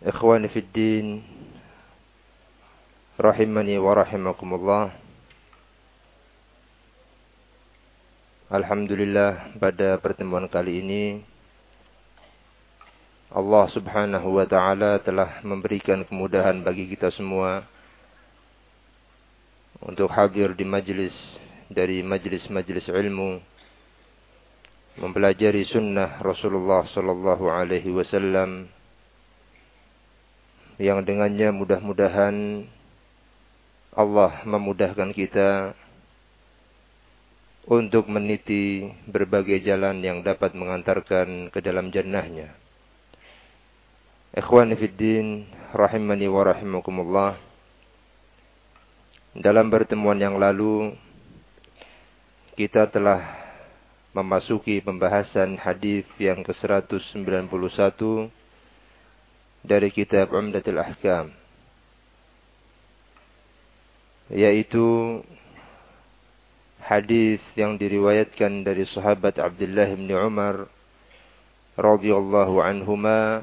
Ikhwani fid din rahimani wa rahimakumullah. Alhamdulillah pada pertemuan kali ini Allah Subhanahu wa taala telah memberikan kemudahan bagi kita semua untuk hadir di majlis dari majlis-majlis ilmu mempelajari sunnah Rasulullah sallallahu alaihi wasallam yang dengannya mudah-mudahan Allah memudahkan kita untuk meniti berbagai jalan yang dapat mengantarkan ke dalam jannahnya. Ikhwani fiddin, rahimani wa rahimakumullah. Dalam pertemuan yang lalu, kita telah memasuki pembahasan hadis yang ke-191 dari kitab Umdatul Ahkam yaitu hadis yang diriwayatkan dari sahabat Abdullah bin Umar radhiyallahu anhuma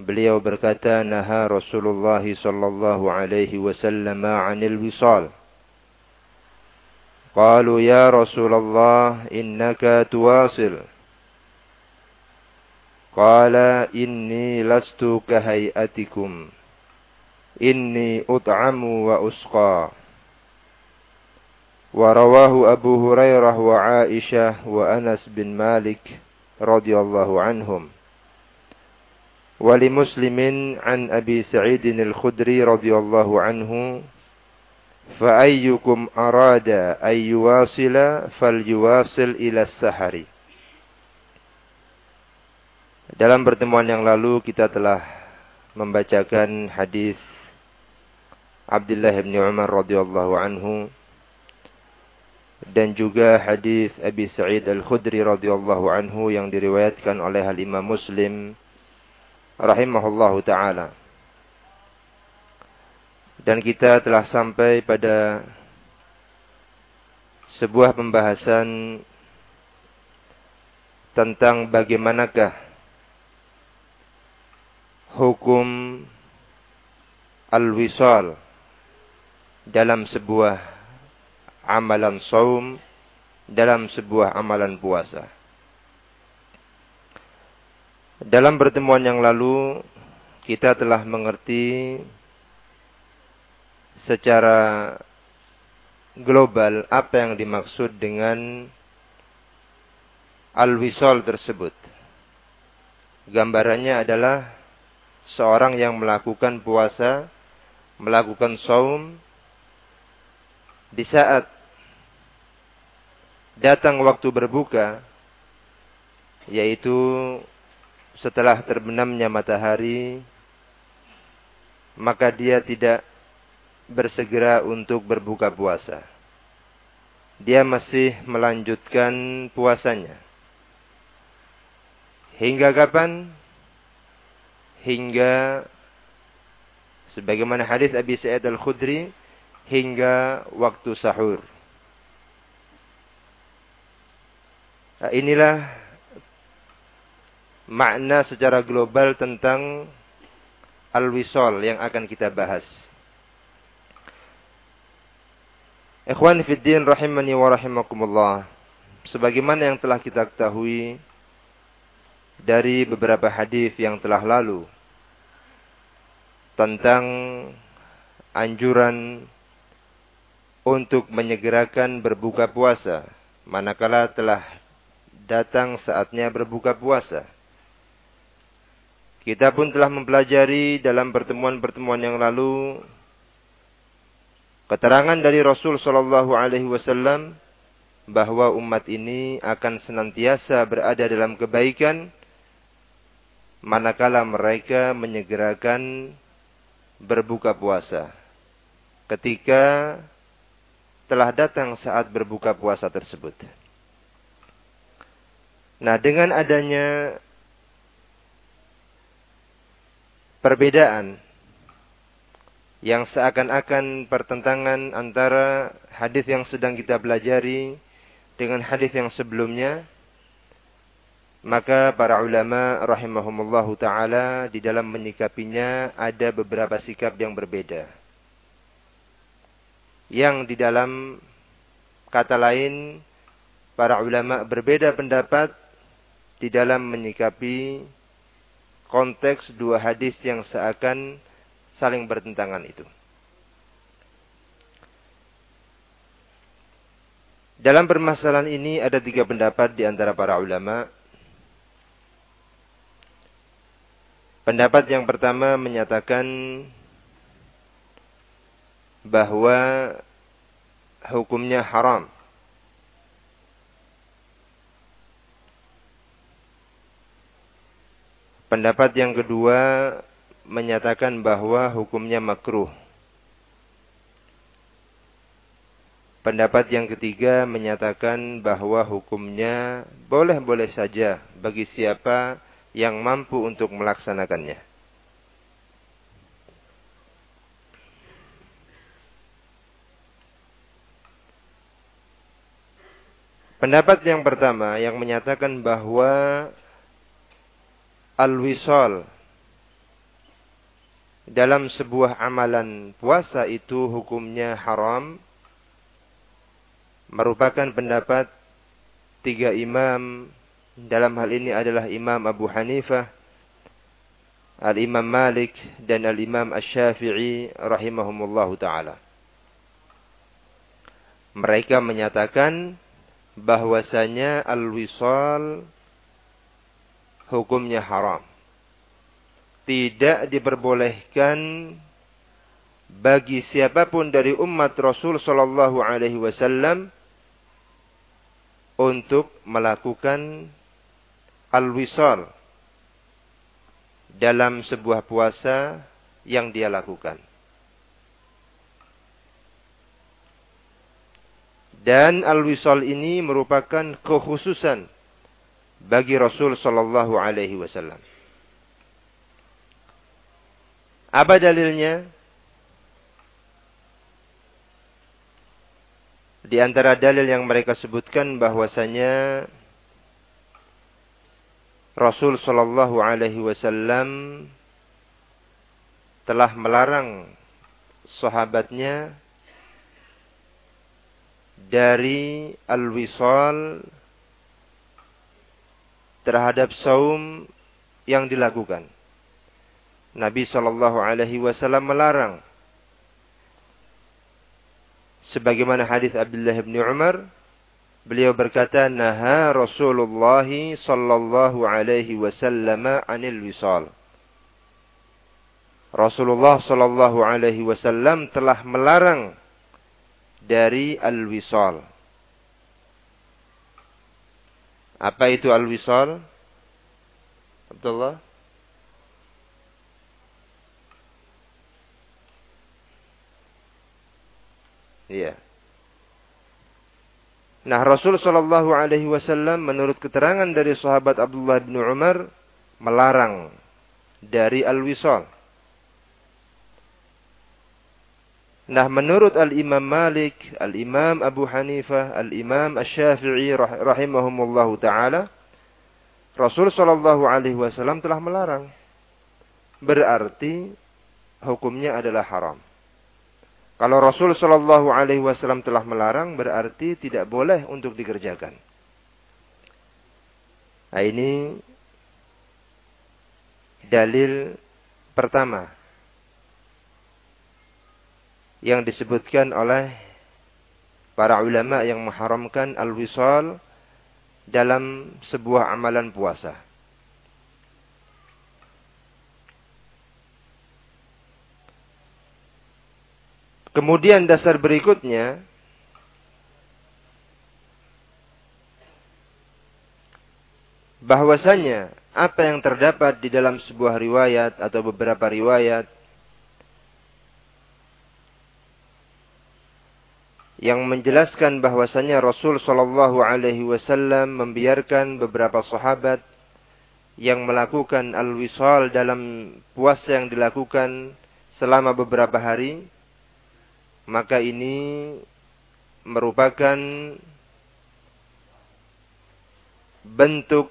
beliau berkata naha Rasulullah sallallahu alaihi wasallam 'anil wisal قالوا يا رسول الله إنك تواصل Qala inni lastu kahayatikum. Inni ut'amu wa usqa. Wa rawahu Abu Hurairah wa Aisyah wa Anas bin Malik radhiyallahu anhum. ولمسلم عن أبي سعيد الخدري رضي الله عنه فأيكم أراد أن يواصل فليواصل إلى السحر dalam pertemuan yang lalu kita telah membacakan hadis Abdullah bin Umar radhiyallahu anhu dan juga hadis Abi Sa'id Al-Khudri radhiyallahu anhu yang diriwayatkan oleh Al Imam Muslim rahimahullahu taala. Dan kita telah sampai pada sebuah pembahasan tentang bagaimanakah hukum al-wisal dalam sebuah amalan saum dalam sebuah amalan puasa. Dalam pertemuan yang lalu kita telah mengerti secara global apa yang dimaksud dengan al-wisal tersebut. Gambarannya adalah seorang yang melakukan puasa, melakukan saum di saat datang waktu berbuka yaitu setelah terbenamnya matahari maka dia tidak bersegera untuk berbuka puasa. Dia masih melanjutkan puasanya. Hingga kapan? Hingga sebagaimana hadis Abi Sa'id Al-Khudri hingga waktu sahur. Nah, inilah makna secara global tentang al-wisol yang akan kita bahas. Ikhwan fiddin rahimani wa rahimakumullah. Sebagaimana yang telah kita ketahui, dari beberapa hadis yang telah lalu tentang anjuran untuk menyegerakan berbuka puasa manakala telah datang saatnya berbuka puasa. Kita pun telah mempelajari dalam pertemuan-pertemuan yang lalu keterangan dari Rasul Shallallahu Alaihi Wasallam bahwa umat ini akan senantiasa berada dalam kebaikan manakala mereka menyegerakan berbuka puasa. Ketika telah datang saat berbuka puasa tersebut. Nah, dengan adanya perbedaan yang seakan-akan pertentangan antara hadis yang sedang kita pelajari dengan hadis yang sebelumnya maka para ulama rahimahumullahu taala di dalam menyikapinya ada beberapa sikap yang berbeda yang di dalam kata lain para ulama berbeda pendapat di dalam menyikapi konteks dua hadis yang seakan saling bertentangan itu. Dalam permasalahan ini ada tiga pendapat di antara para ulama. Pendapat yang pertama menyatakan bahwa hukumnya haram. Pendapat yang kedua menyatakan bahwa hukumnya makruh. Pendapat yang ketiga menyatakan bahwa hukumnya boleh-boleh saja bagi siapa yang mampu untuk melaksanakannya. Pendapat yang pertama yang menyatakan bahwa al-wisal dalam sebuah amalan puasa itu hukumnya haram merupakan pendapat tiga imam dalam hal ini adalah Imam Abu Hanifah, Al-Imam Malik dan Al-Imam Asy-Syafi'i rahimahumullahu taala. Mereka menyatakan bahwasanya al-wisal hukumnya haram tidak diperbolehkan bagi siapa pun dari umat Rasul Shallallahu Alaihi Wasallam untuk melakukan al-wisal dalam sebuah puasa yang dia lakukan. Dan al-wisal ini merupakan kekhususan bagi Rasul Shallallahu Alaihi Wasallam. Apa dalilnya? Di antara dalil yang mereka sebutkan bahwasanya Rasul Shallallahu Alaihi Wasallam telah melarang sahabatnya dari al-wisal terhadap saum yang dilakukan. Nabi Shallallahu Alaihi Wasallam melarang. Sebagaimana hadis Abdullah bin Umar, beliau berkata, "Naha Rasulullah Shallallahu Alaihi Wasallam anil wisal." Rasulullah Shallallahu Alaihi Wasallam telah melarang dari al-wisal. Apa itu al-wisal? Abdullah? Iya. Nah, Rasul Shallallahu Alaihi Wasallam menurut keterangan dari sahabat Abdullah bin Umar melarang dari al-wisal. Nah, menurut Al-Imam Malik, Al-Imam Abu Hanifah, Al-Imam Asy-Syafi'i rahimahumullahu taala, Rasul Shallallahu alaihi wasallam telah melarang. Berarti hukumnya adalah haram. Kalau Rasul Shallallahu Alaihi Wasallam telah melarang, berarti tidak boleh untuk dikerjakan. Nah ini dalil pertama yang disebutkan oleh para ulama yang mengharamkan al-wisal dalam sebuah amalan puasa. Kemudian dasar berikutnya bahwasanya apa yang terdapat di dalam sebuah riwayat atau beberapa riwayat yang menjelaskan bahwasanya Rasul Shallallahu Alaihi Wasallam membiarkan beberapa sahabat yang melakukan al-wisal dalam puasa yang dilakukan selama beberapa hari, maka ini merupakan bentuk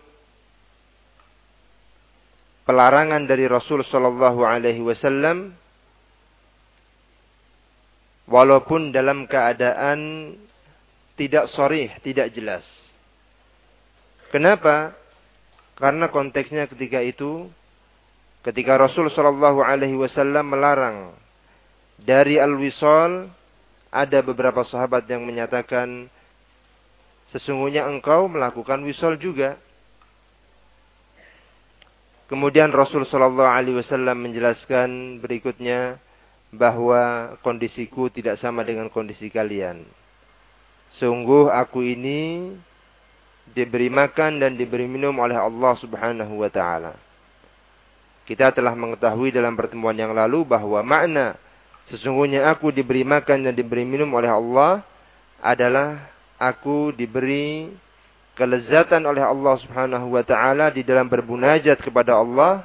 pelarangan dari Rasul Shallallahu Alaihi Wasallam walaupun dalam keadaan tidak sorih, tidak jelas. Kenapa? Karena konteksnya ketika itu, ketika Rasul Shallallahu Alaihi Wasallam melarang dari al-wisal, ada beberapa sahabat yang menyatakan, sesungguhnya engkau melakukan wisal juga. Kemudian Rasul Shallallahu Alaihi Wasallam menjelaskan berikutnya bahwa kondisiku tidak sama dengan kondisi kalian. Sungguh aku ini diberi makan dan diberi minum oleh Allah Subhanahu wa taala. Kita telah mengetahui dalam pertemuan yang lalu bahwa makna sesungguhnya aku diberi makan dan diberi minum oleh Allah adalah aku diberi kelezatan oleh Allah Subhanahu wa taala di dalam berbunajat kepada Allah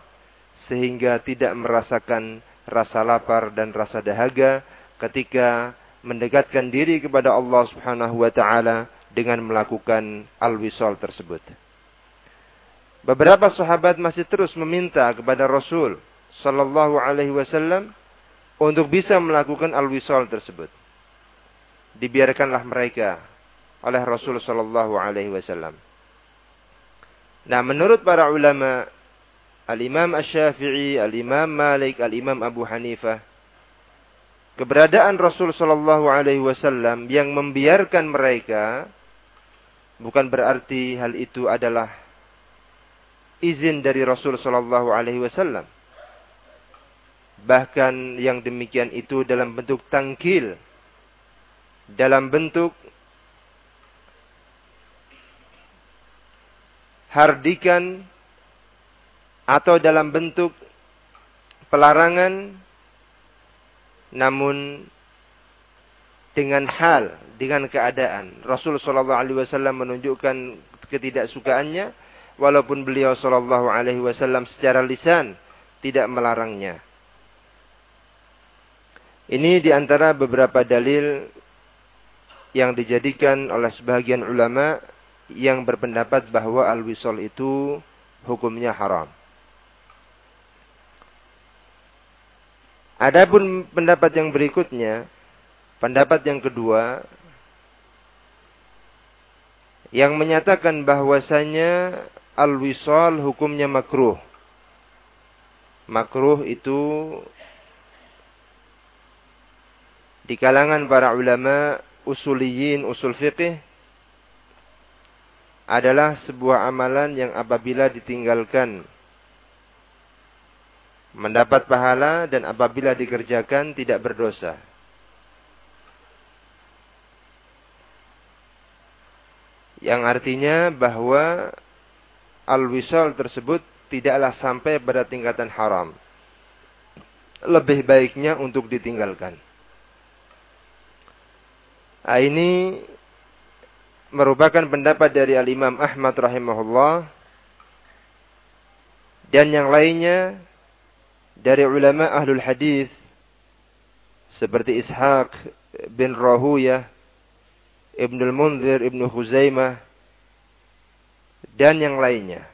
sehingga tidak merasakan rasa lapar dan rasa dahaga ketika mendekatkan diri kepada Allah Subhanahu wa taala dengan melakukan al-wisal tersebut. Beberapa sahabat masih terus meminta kepada Rasul sallallahu alaihi wasallam untuk bisa melakukan al-wisal tersebut. Dibiarkanlah mereka oleh Rasul Shallallahu Alaihi Wasallam. Nah, menurut para ulama, Al Imam Ash-Syafi'i, Al Imam Malik, Al Imam Abu Hanifah, keberadaan Rasul Shallallahu Alaihi Wasallam yang membiarkan mereka bukan berarti hal itu adalah izin dari Rasul Shallallahu Alaihi Wasallam. Bahkan yang demikian itu dalam bentuk tangkil, dalam bentuk hardikan atau dalam bentuk pelarangan namun dengan hal, dengan keadaan. Rasul sallallahu alaihi wasallam menunjukkan ketidaksukaannya walaupun beliau sallallahu alaihi wasallam secara lisan tidak melarangnya. Ini di antara beberapa dalil yang dijadikan oleh sebagian ulama yang berpendapat bahwa al-wisol itu hukumnya haram. Adapun pendapat yang berikutnya, pendapat yang kedua yang menyatakan bahwasanya al-wisol hukumnya makruh. Makruh itu di kalangan para ulama usuliyin usul fiqih adalah sebuah amalan yang apabila ditinggalkan mendapat pahala dan apabila dikerjakan tidak berdosa. Yang artinya bahwa al-wisal tersebut tidaklah sampai pada tingkatan haram. Lebih baiknya untuk ditinggalkan. Nah, ini merupakan pendapat dari Al-Imam Ahmad rahimahullah dan yang lainnya dari ulama ahlul hadis seperti Ishaq bin Rahuyah, Ibnul Munzir, Ibnu Khuzaimah dan yang lainnya.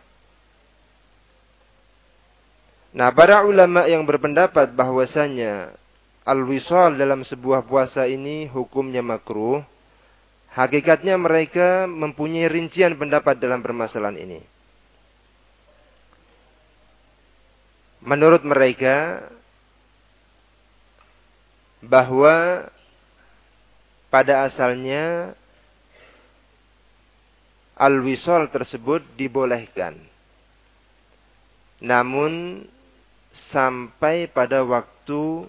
Nah, para ulama yang berpendapat bahwasanya al-wisal dalam sebuah puasa ini hukumnya makruh Hakikatnya mereka mempunyai rincian pendapat dalam permasalahan ini. Menurut mereka bahwa pada asalnya al-wisol tersebut dibolehkan. Namun sampai pada waktu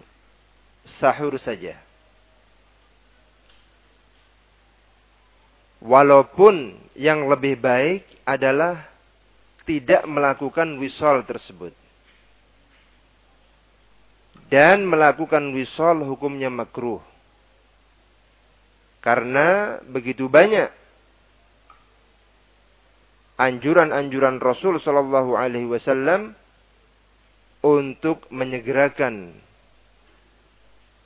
sahur saja. Walaupun yang lebih baik adalah tidak melakukan wisol tersebut. Dan melakukan wisol hukumnya makruh. Karena begitu banyak anjuran-anjuran Rasul Shallallahu Alaihi Wasallam untuk menyegerakan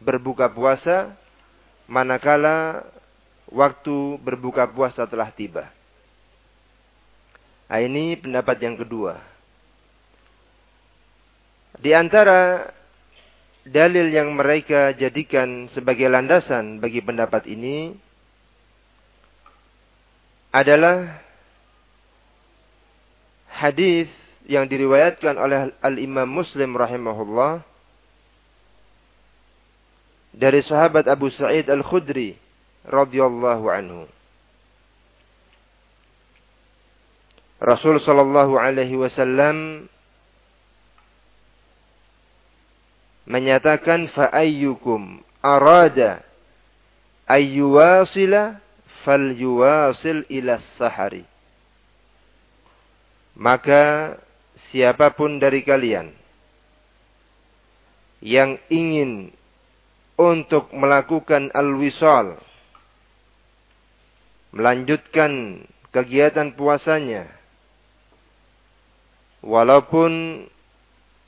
berbuka puasa manakala waktu berbuka puasa telah tiba. Nah, ini pendapat yang kedua. Di antara dalil yang mereka jadikan sebagai landasan bagi pendapat ini adalah hadis yang diriwayatkan oleh Al-Imam Muslim rahimahullah dari sahabat Abu Sa'id Al-Khudri radhiyallahu anhu. Rasul sallallahu alaihi wasallam menyatakan fa ayyukum arada ayyuwasila falyuwasil ila sahari maka siapa pun dari kalian yang ingin untuk melakukan al-wisal. Melanjutkan kegiatan puasanya. Walaupun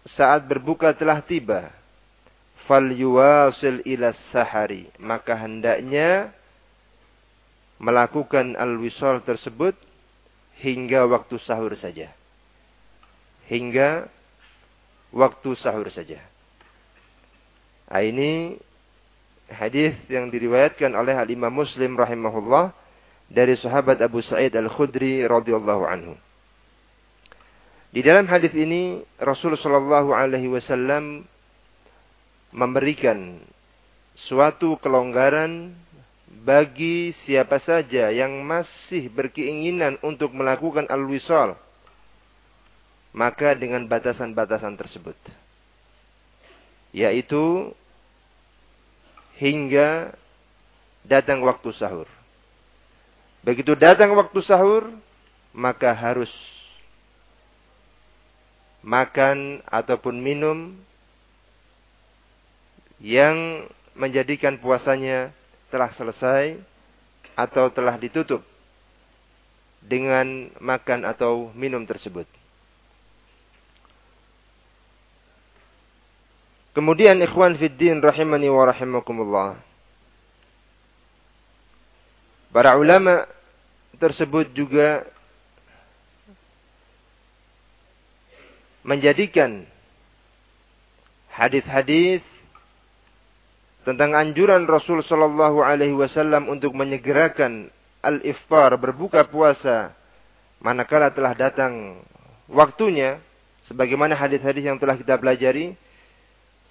saat berbuka telah tiba fal yuwasil ila sahari. Maka hendaknya melakukan al-wisal tersebut hingga waktu sahur saja. Hingga waktu sahur saja. Nah, ini hadis yang diriwayatkan oleh Al Imam Muslim rahimahullah dari sahabat Abu Sa'id Al-Khudri radhiyallahu anhu. Di dalam hadis ini Rasul sallallahu alaihi wasallam memberikan suatu kelonggaran bagi siapa saja yang masih berkeinginan untuk melakukan al-wisal maka dengan batasan-batasan tersebut yaitu hingga datang waktu sahur. Begitu datang waktu sahur, maka harus makan ataupun minum yang menjadikan puasanya telah selesai atau telah ditutup dengan makan atau minum tersebut. Kemudian ikhwan fiddin rahimani wa rahimakumullah. Para ulama tersebut juga menjadikan hadis-hadis tentang anjuran Rasul sallallahu alaihi wasallam untuk menyegerakan al-iftar berbuka puasa manakala telah datang waktunya sebagaimana hadis-hadis yang telah kita pelajari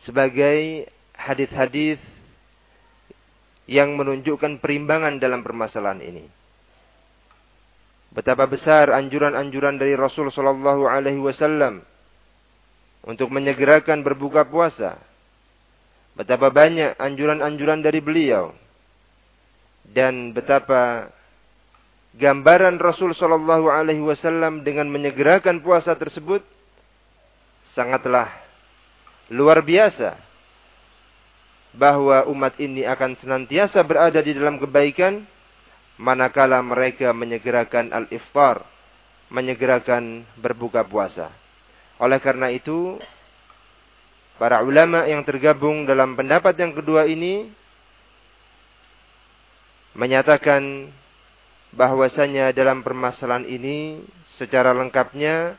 sebagai hadis-hadis yang menunjukkan perimbangan dalam permasalahan ini. Betapa besar anjuran-anjuran dari Rasul Shallallahu Alaihi Wasallam untuk menyegerakan berbuka puasa. Betapa banyak anjuran-anjuran dari beliau dan betapa gambaran Rasul Shallallahu Alaihi Wasallam dengan menyegerakan puasa tersebut sangatlah luar biasa bahwa umat ini akan senantiasa berada di dalam kebaikan manakala mereka menyegerakan al-iftar, menyegerakan berbuka puasa. Oleh karena itu, para ulama yang tergabung dalam pendapat yang kedua ini menyatakan bahwasanya dalam permasalahan ini secara lengkapnya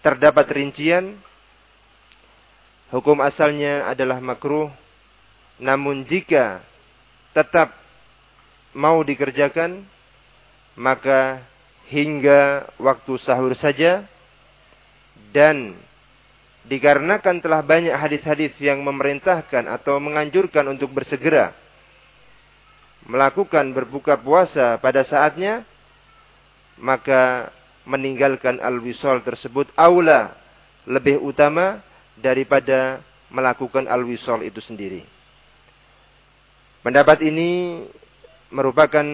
terdapat rincian hukum asalnya adalah makruh. Namun jika tetap mau dikerjakan, maka hingga waktu sahur saja dan dikarenakan telah banyak hadis-hadis yang memerintahkan atau menganjurkan untuk bersegera melakukan berbuka puasa pada saatnya maka meninggalkan al-wisol tersebut aula lebih utama daripada melakukan al-wisol itu sendiri. Pendapat ini merupakan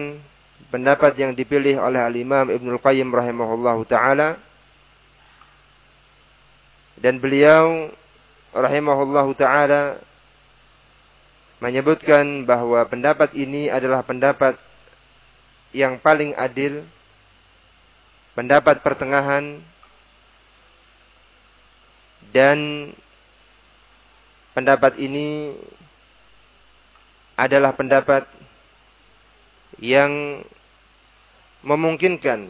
pendapat yang dipilih oleh al-Imam Ibnu Qayyim rahimahullahu taala Dan beliau rahimahullahu taala menyebutkan bahwa pendapat ini adalah pendapat yang paling adil, pendapat pertengahan dan pendapat ini adalah pendapat yang memungkinkan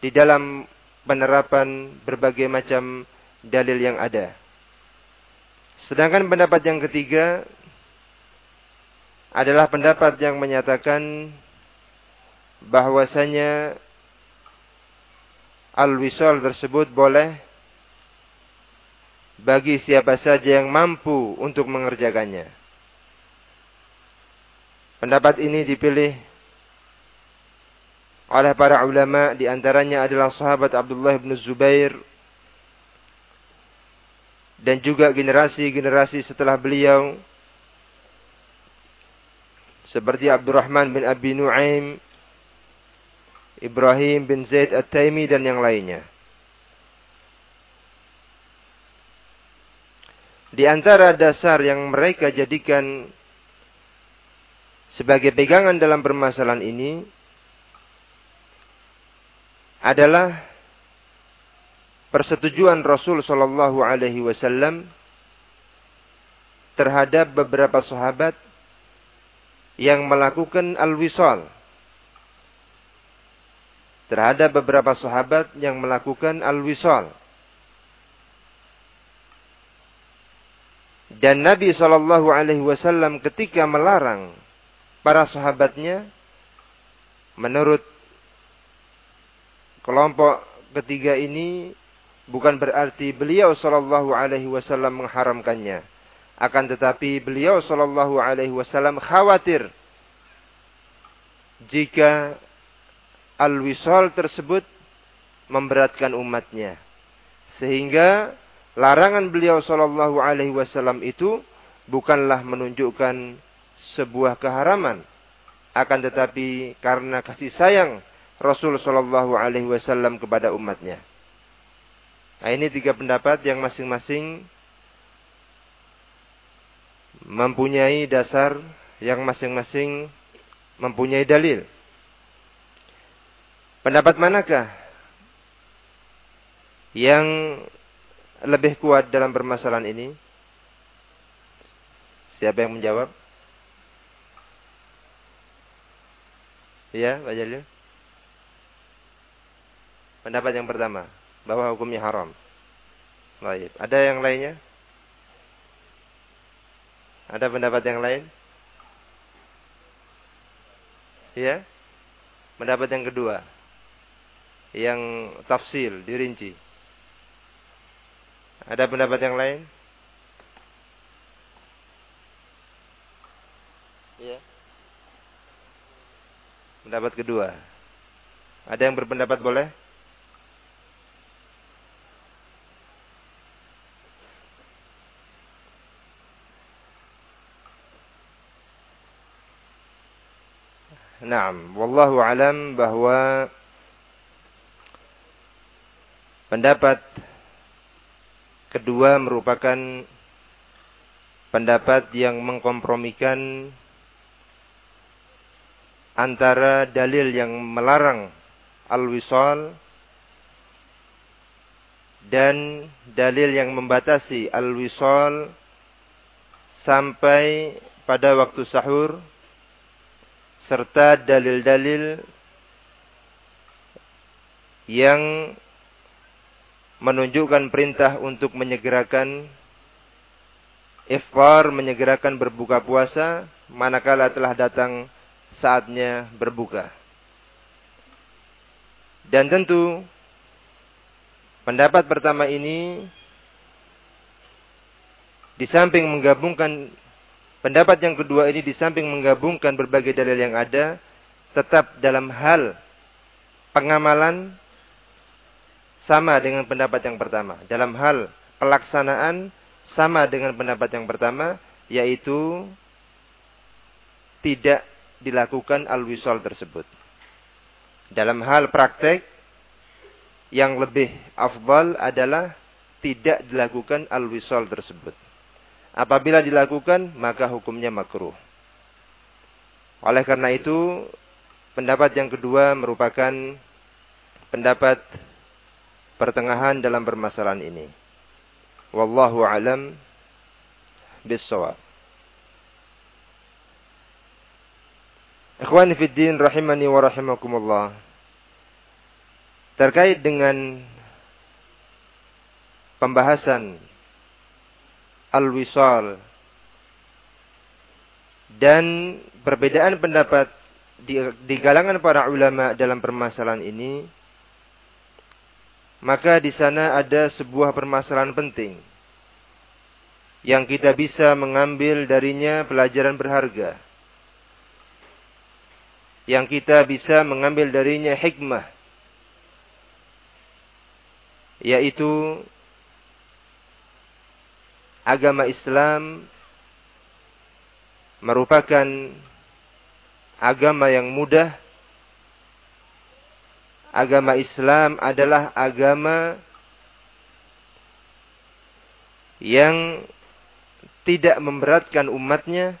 di dalam penerapan berbagai macam dalil yang ada. Sedangkan pendapat yang ketiga adalah pendapat yang menyatakan bahwasanya al-wisal tersebut boleh bagi siapa saja yang mampu untuk mengerjakannya. Pendapat ini dipilih oleh para ulama di antaranya adalah sahabat Abdullah bin Zubair dan juga generasi-generasi setelah beliau seperti Abdurrahman bin Abi Nuaim, Ibrahim bin Zaid At-Taimi dan yang lainnya. Di antara dasar yang mereka jadikan sebagai pegangan dalam permasalahan ini adalah persetujuan Rasul Shallallahu Alaihi Wasallam terhadap beberapa sahabat yang melakukan al-wisal. Terhadap beberapa sahabat yang melakukan al-wisal dan Nabi Shallallahu Alaihi Wasallam ketika melarang para sahabatnya menurut kelompok ketiga ini bukan berarti beliau sallallahu alaihi wasallam mengharamkannya. Akan tetapi beliau sallallahu alaihi wasallam khawatir jika al-wisal tersebut memberatkan umatnya. Sehingga larangan beliau sallallahu alaihi wasallam itu bukanlah menunjukkan sebuah keharaman akan tetapi karena kasih sayang Rasul sallallahu alaihi wasallam kepada umatnya. Nah ini tiga pendapat yang masing-masing mempunyai dasar yang masing-masing mempunyai dalil. Pendapat manakah yang lebih kuat dalam permasalahan ini? Siapa yang menjawab? Ya, Pak Jalil. Pendapat yang pertama bahwa hukumnya haram. Baik. Ada yang lainnya? Ada pendapat yang lain? Ya? Pendapat yang kedua. Yang tafsil, dirinci. Ada pendapat yang lain? Ya. Pendapat kedua. Ada yang berpendapat boleh? Naam, wallahu alam bahwa pendapat kedua merupakan pendapat yang mengkompromikan antara dalil yang melarang al-wisal dan dalil yang membatasi al-wisal sampai pada waktu sahur serta dalil-dalil yang menunjukkan perintah untuk menyegerakan iftar, menyegerakan berbuka puasa manakala telah datang saatnya berbuka. Dan tentu pendapat pertama ini di samping menggabungkan Pendapat yang kedua ini di samping menggabungkan berbagai dalil yang ada, tetap dalam hal pengamalan sama dengan pendapat yang pertama. Dalam hal pelaksanaan sama dengan pendapat yang pertama, yaitu tidak dilakukan al-wisal tersebut. Dalam hal praktek, yang lebih afdal adalah tidak dilakukan al-wisal tersebut. Apabila dilakukan, maka hukumnya makruh. Oleh karena itu, pendapat yang kedua merupakan pendapat pertengahan dalam permasalahan ini. Wallahu alam bissawab. Ikhwani fid din rahimani wa rahimakumullah. Terkait dengan pembahasan al-wisal dan perbedaan pendapat di, di kalangan para ulama dalam permasalahan ini maka di sana ada sebuah permasalahan penting yang kita bisa mengambil darinya pelajaran berharga yang kita bisa mengambil darinya hikmah yaitu agama Islam merupakan agama yang mudah. Agama Islam adalah agama yang tidak memberatkan umatnya.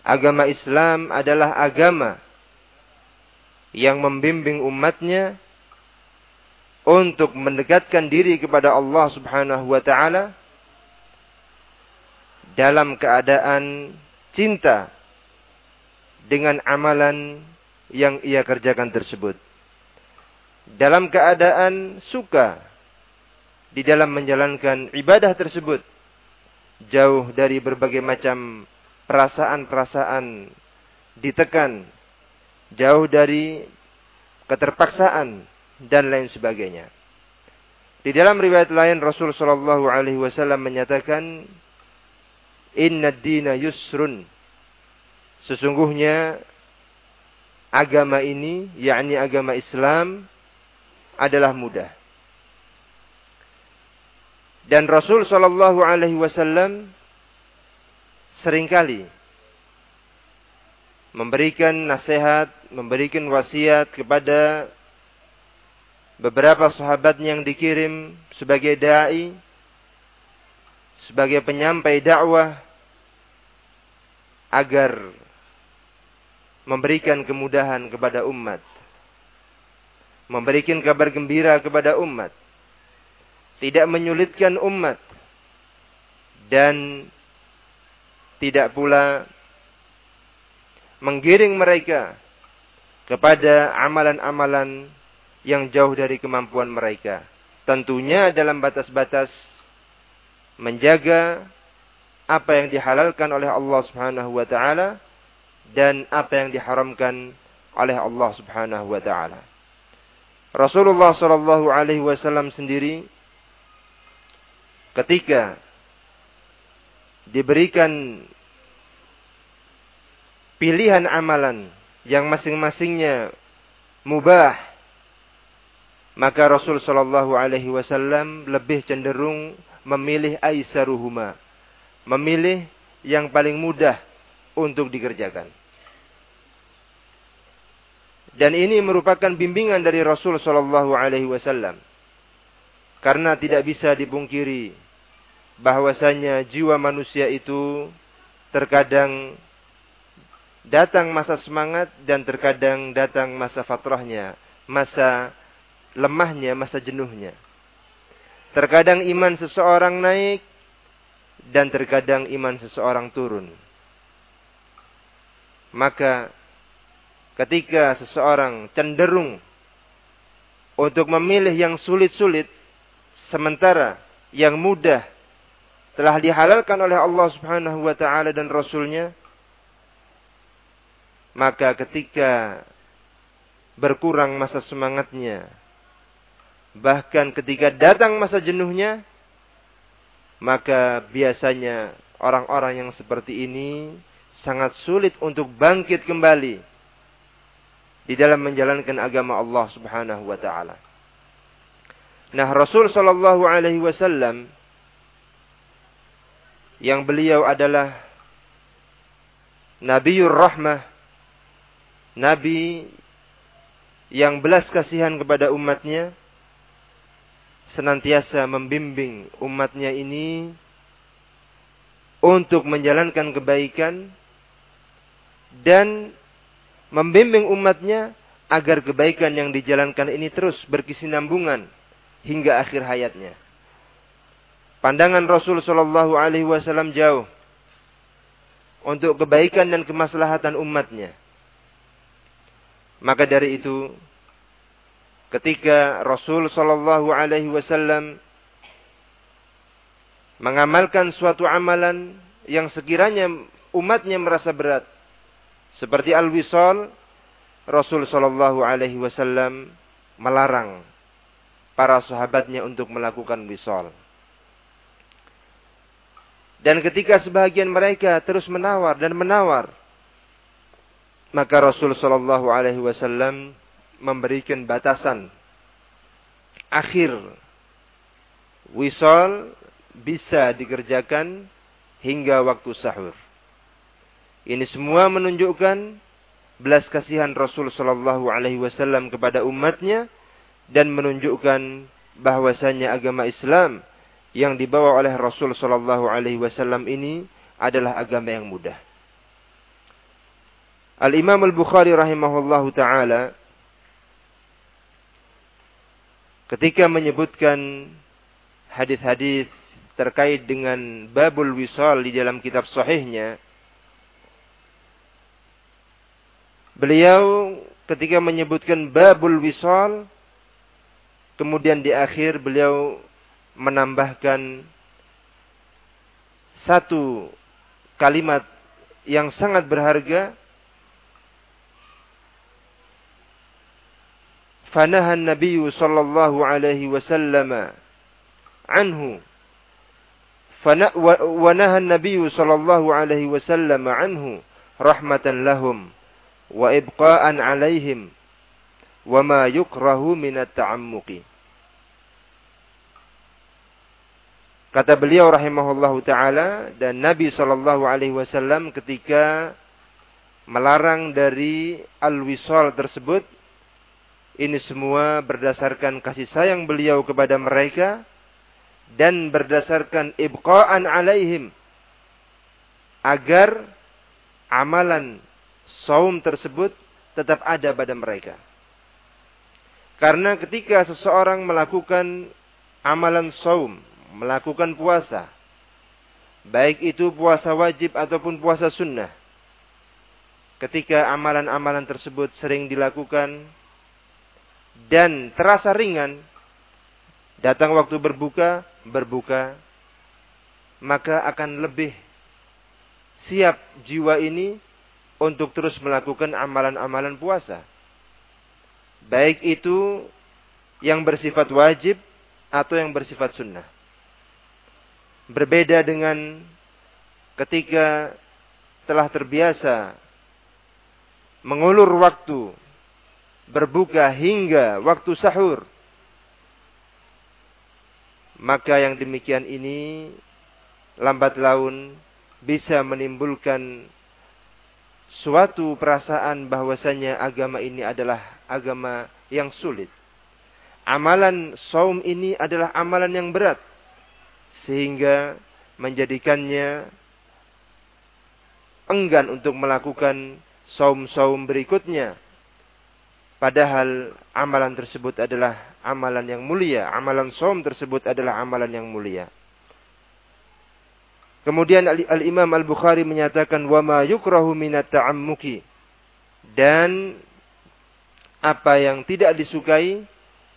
Agama Islam adalah agama yang membimbing umatnya untuk mendekatkan diri kepada Allah Subhanahu wa taala dalam keadaan cinta dengan amalan yang ia kerjakan tersebut. Dalam keadaan suka di dalam menjalankan ibadah tersebut. Jauh dari berbagai macam perasaan-perasaan ditekan. Jauh dari keterpaksaan dan lain sebagainya. Di dalam riwayat lain Rasul Shallallahu Alaihi Wasallam menyatakan, Inna dina yusrun. Sesungguhnya agama ini, yakni agama Islam, adalah mudah. Dan Rasul Shallallahu Alaihi Wasallam sering kali memberikan nasihat, memberikan wasiat kepada beberapa sahabat yang dikirim sebagai dai, sebagai penyampai dakwah agar memberikan kemudahan kepada umat, memberikan kabar gembira kepada umat, tidak menyulitkan umat, dan tidak pula menggiring mereka kepada amalan-amalan yang jauh dari kemampuan mereka. Tentunya dalam batas-batas menjaga apa yang dihalalkan oleh Allah Subhanahu wa taala dan apa yang diharamkan oleh Allah Subhanahu wa taala. Rasulullah sallallahu alaihi wasallam sendiri ketika diberikan pilihan amalan yang masing-masingnya mubah maka Rasul Shallallahu Alaihi Wasallam lebih cenderung memilih aisaruhuma, memilih yang paling mudah untuk dikerjakan. Dan ini merupakan bimbingan dari Rasul Shallallahu Alaihi Wasallam, karena tidak bisa dipungkiri bahwasanya jiwa manusia itu terkadang datang masa semangat dan terkadang datang masa fatrahnya, masa lemahnya, masa jenuhnya. Terkadang iman seseorang naik dan terkadang iman seseorang turun. Maka ketika seseorang cenderung untuk memilih yang sulit-sulit sementara yang mudah telah dihalalkan oleh Allah Subhanahu wa taala dan rasulnya maka ketika berkurang masa semangatnya Bahkan ketika datang masa jenuhnya, maka biasanya orang-orang yang seperti ini sangat sulit untuk bangkit kembali di dalam menjalankan agama Allah Subhanahu wa taala. Nah, Rasul sallallahu alaihi wasallam yang beliau adalah Nabiur Rahmah, nabi yang belas kasihan kepada umatnya, senantiasa membimbing umatnya ini untuk menjalankan kebaikan dan membimbing umatnya agar kebaikan yang dijalankan ini terus berkesinambungan hingga akhir hayatnya. Pandangan Rasul Shallallahu Alaihi Wasallam jauh untuk kebaikan dan kemaslahatan umatnya. Maka dari itu, ketika Rasul Shallallahu Alaihi Wasallam mengamalkan suatu amalan yang sekiranya umatnya merasa berat, seperti al-wisal, Rasul Shallallahu Alaihi Wasallam melarang para sahabatnya untuk melakukan wisal. Dan ketika sebahagian mereka terus menawar dan menawar, maka Rasul Shallallahu Alaihi Wasallam memberikan batasan akhir wisol bisa dikerjakan hingga waktu sahur. Ini semua menunjukkan belas kasihan Rasul Shallallahu Alaihi Wasallam kepada umatnya dan menunjukkan bahwasanya agama Islam yang dibawa oleh Rasul Shallallahu Alaihi Wasallam ini adalah agama yang mudah. Al Imam Al Bukhari rahimahullahu taala ketika menyebutkan hadis-hadis terkait dengan babul wisal di dalam kitab sahihnya beliau ketika menyebutkan babul wisal kemudian di akhir beliau menambahkan satu kalimat yang sangat berharga fanahan Nabi sallallahu alaihi wasallam anhu ونهى النبي صلى الله عليه وسلم عنه رحمة لهم wa ibqa'an 'alaihim wa ma yukrahu. Kata beliau rahimahullahu taala dan Nabi sallallahu alaihi wasallam ketika melarang dari al-wisal tersebut ini semua berdasarkan kasih sayang beliau kepada mereka dan berdasarkan ibqa'an alaihim agar amalan saum tersebut tetap ada pada mereka. Karena ketika seseorang melakukan amalan saum melakukan puasa. Baik itu puasa wajib ataupun puasa sunnah. Ketika amalan-amalan tersebut sering dilakukan dan terasa ringan, datang waktu berbuka, berbuka, maka akan lebih siap jiwa ini untuk terus melakukan amalan-amalan puasa. Baik itu yang bersifat wajib atau yang bersifat sunnah. Berbeda dengan ketika telah terbiasa mengulur waktu berbuka hingga waktu sahur. Maka yang demikian ini lambat laun bisa menimbulkan suatu perasaan bahwasanya agama ini adalah agama yang sulit. Amalan saum ini adalah amalan yang berat sehingga menjadikannya enggan untuk melakukan saum-saum berikutnya. Padahal amalan tersebut adalah amalan yang mulia. Amalan saum tersebut adalah amalan yang mulia. Kemudian Al-Imam Al-Bukhari menyatakan wama yukrahu minat ta'ammuki dan apa yang tidak disukai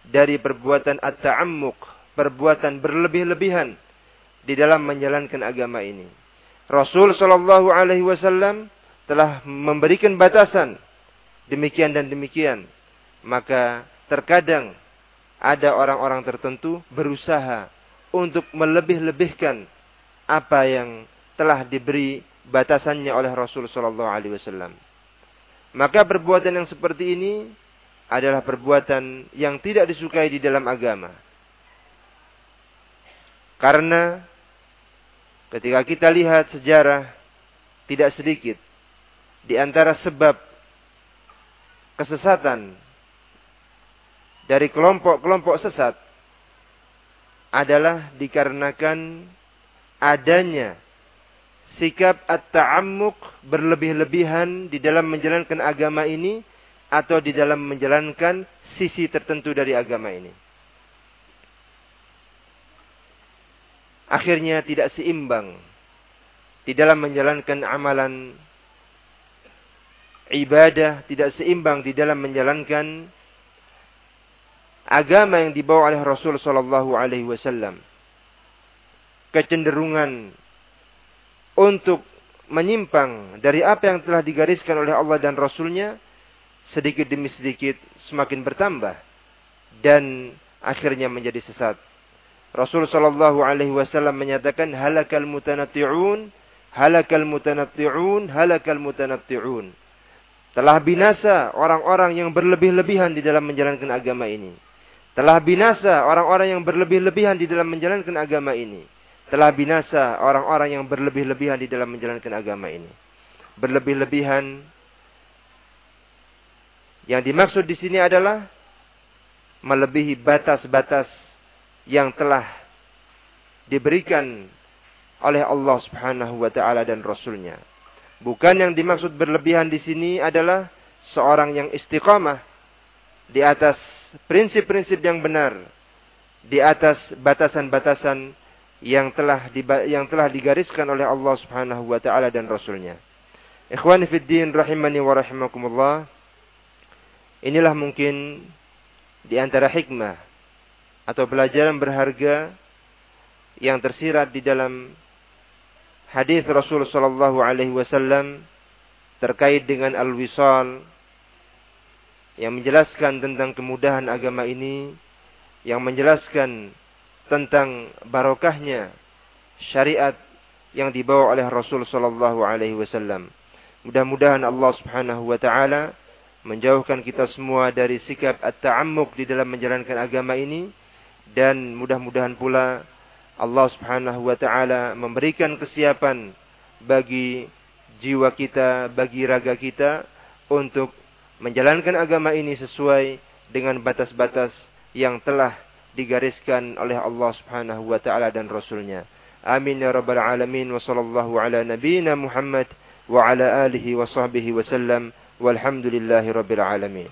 dari perbuatan at-ta'ammuk, perbuatan berlebih-lebihan di dalam menjalankan agama ini. Rasul Shallallahu Alaihi Wasallam telah memberikan batasan demikian dan demikian. Maka terkadang ada orang-orang tertentu berusaha untuk melebih-lebihkan apa yang telah diberi batasannya oleh Rasul Shallallahu Alaihi Wasallam. Maka perbuatan yang seperti ini adalah perbuatan yang tidak disukai di dalam agama. Karena Ketika kita lihat sejarah tidak sedikit di antara sebab kesesatan dari kelompok-kelompok sesat adalah dikarenakan adanya sikap at-ta'ammuk berlebih-lebihan di dalam menjalankan agama ini atau di dalam menjalankan sisi tertentu dari agama ini. Akhirnya tidak seimbang di dalam menjalankan amalan ibadah, tidak seimbang di dalam menjalankan agama yang dibawa oleh Rasul sallallahu alaihi wasallam. Kecenderungan untuk menyimpang dari apa yang telah digariskan oleh Allah dan Rasulnya sedikit demi sedikit semakin bertambah dan akhirnya menjadi sesat. Rasul sallallahu alaihi wasallam menyatakan halakal mutanatti'un, halakal mutanatti'un, halakal mutanatti'un. Telah binasa orang-orang yang berlebih-lebihan di dalam menjalankan agama ini. Telah binasa orang-orang yang berlebih-lebihan di dalam menjalankan agama ini. Telah binasa orang-orang yang berlebih-lebihan di dalam menjalankan agama ini. Berlebih-lebihan yang dimaksud di sini adalah melebihi batas-batas yang telah diberikan oleh Allah Subhanahu wa taala dan rasulnya. Bukan yang dimaksud berlebihan di sini adalah seorang yang istiqamah di atas prinsip-prinsip yang benar, di atas batasan-batasan yang telah yang telah digariskan oleh Allah Subhanahu wa taala dan rasulnya. Ikhwani fid din rahimani wa rahimakumullah. Inilah mungkin di antara hikmah atau pelajaran berharga yang tersirat di dalam hadis Rasul sallallahu alaihi wasallam terkait dengan al-wisal yang menjelaskan tentang kemudahan agama ini, yang menjelaskan tentang barokahnya syariat yang dibawa oleh Rasul sallallahu alaihi wasallam. Mudah-mudahan Allah Subhanahu wa taala menjauhkan kita semua dari sikap at-ta'ammuk di dalam menjalankan agama ini dan mudah-mudahan pula Allah Subhanahu wa taala memberikan kesiapan bagi jiwa kita, bagi raga kita untuk menjalankan agama ini sesuai dengan batas-batas yang telah digariskan oleh Allah Subhanahu wa taala dan rasulnya. Amin ya rabbal alamin wa sallallahu ala nabiyyina Muhammad wa ala alihi wa sahbihi wa sallam walhamdulillahi rabbil alamin.